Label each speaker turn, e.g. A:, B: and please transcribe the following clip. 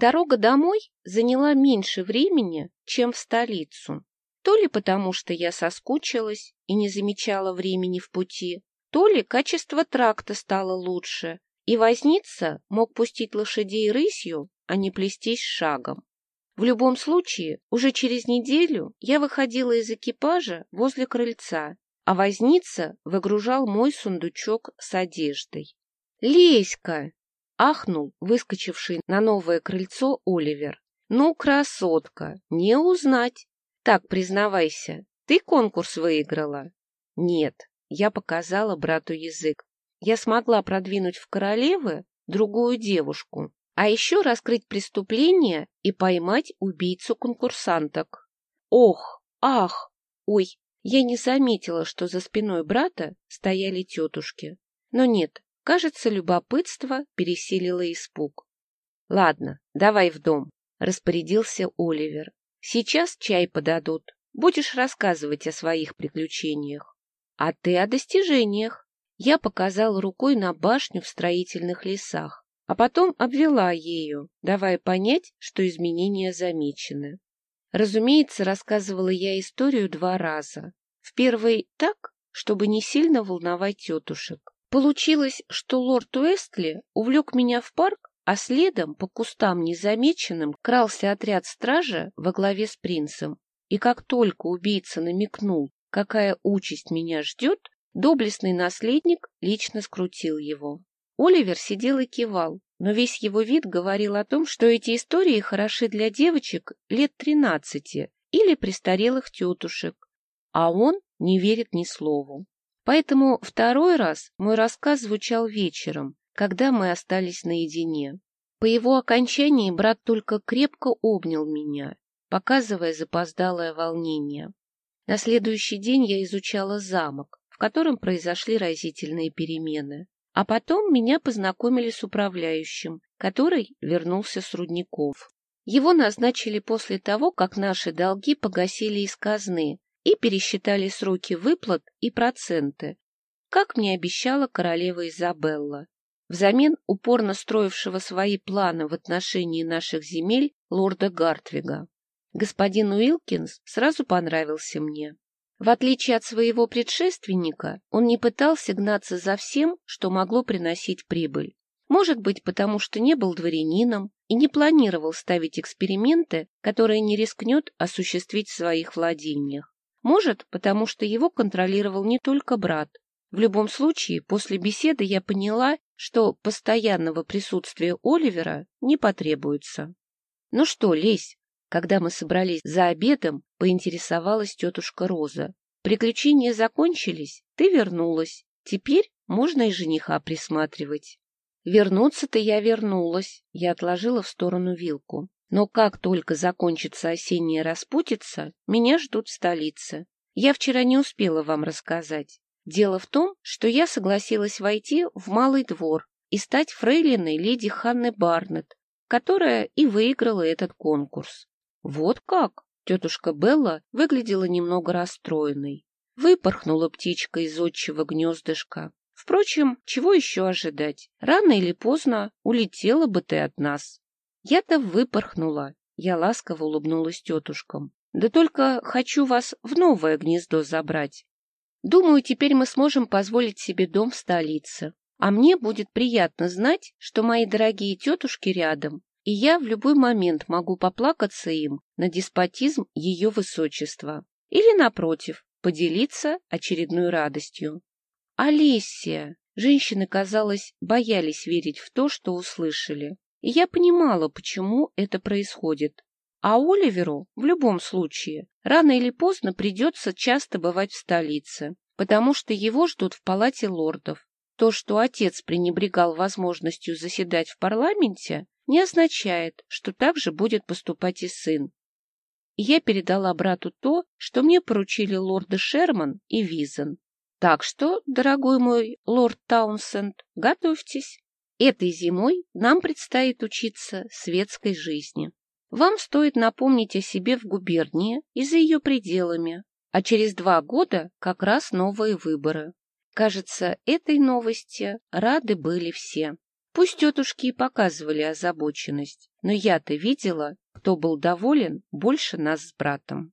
A: Дорога домой заняла меньше времени, чем в столицу. То ли потому, что я соскучилась и не замечала времени в пути, то ли качество тракта стало лучше, и возница мог пустить лошадей рысью, а не плестись шагом. В любом случае, уже через неделю я выходила из экипажа возле крыльца, а возница выгружал мой сундучок с одеждой. «Леська!» — ахнул выскочивший на новое крыльцо Оливер. «Ну, красотка, не узнать! Так, признавайся, ты конкурс выиграла?» «Нет», — я показала брату язык. «Я смогла продвинуть в королевы другую девушку, а еще раскрыть преступление и поймать убийцу конкурсанток. Ох, ах, ой, я не заметила, что за спиной брата стояли тетушки. Но нет, кажется, любопытство пересилило испуг. — Ладно, давай в дом, — распорядился Оливер. — Сейчас чай подадут. Будешь рассказывать о своих приключениях. А ты о достижениях. Я показал рукой на башню в строительных лесах а потом обвела ею, давая понять, что изменения замечены. Разумеется, рассказывала я историю два раза. В первый так, чтобы не сильно волновать тетушек. Получилось, что лорд Уэстли увлек меня в парк, а следом, по кустам незамеченным, крался отряд стража во главе с принцем. И как только убийца намекнул, какая участь меня ждет, доблестный наследник лично скрутил его. Оливер сидел и кивал, но весь его вид говорил о том, что эти истории хороши для девочек лет тринадцати или престарелых тетушек, а он не верит ни слову. Поэтому второй раз мой рассказ звучал вечером, когда мы остались наедине. По его окончании брат только крепко обнял меня, показывая запоздалое волнение. На следующий день я изучала замок, в котором произошли разительные перемены. А потом меня познакомили с управляющим, который вернулся с рудников. Его назначили после того, как наши долги погасили из казны и пересчитали сроки выплат и проценты, как мне обещала королева Изабелла, взамен упорно строившего свои планы в отношении наших земель лорда Гартвига. Господин Уилкинс сразу понравился мне. В отличие от своего предшественника, он не пытался гнаться за всем, что могло приносить прибыль. Может быть, потому что не был дворянином и не планировал ставить эксперименты, которые не рискнет осуществить в своих владениях. Может, потому что его контролировал не только брат. В любом случае, после беседы я поняла, что постоянного присутствия Оливера не потребуется. «Ну что, Лесь, когда мы собрались за обедом, поинтересовалась тетушка Роза. Приключения закончились, ты вернулась. Теперь можно и жениха присматривать. Вернуться-то я вернулась. Я отложила в сторону вилку. Но как только закончится осенняя распутица, меня ждут в столице. Я вчера не успела вам рассказать. Дело в том, что я согласилась войти в Малый двор и стать фрейлиной леди Ханны Барнетт, которая и выиграла этот конкурс. Вот как? Тетушка Белла выглядела немного расстроенной. Выпорхнула птичка из отчего гнездышка. Впрочем, чего еще ожидать? Рано или поздно улетела бы ты от нас. Я-то выпорхнула. Я ласково улыбнулась тетушкам. Да только хочу вас в новое гнездо забрать. Думаю, теперь мы сможем позволить себе дом в столице. А мне будет приятно знать, что мои дорогие тетушки рядом, и я в любой момент могу поплакаться им на деспотизм ее высочества. Или, напротив, поделиться очередной радостью. Олесия! Женщины, казалось, боялись верить в то, что услышали. И я понимала, почему это происходит. А Оливеру, в любом случае, рано или поздно придется часто бывать в столице, потому что его ждут в палате лордов. То, что отец пренебрегал возможностью заседать в парламенте, не означает, что так же будет поступать и сын. Я передала брату то, что мне поручили лорды Шерман и Визен. Так что, дорогой мой лорд Таунсенд, готовьтесь. Этой зимой нам предстоит учиться светской жизни. Вам стоит напомнить о себе в губернии и за ее пределами, а через два года как раз новые выборы. Кажется, этой новости рады были все. Пусть тетушки и показывали озабоченность, но я-то видела, кто был доволен больше нас с братом.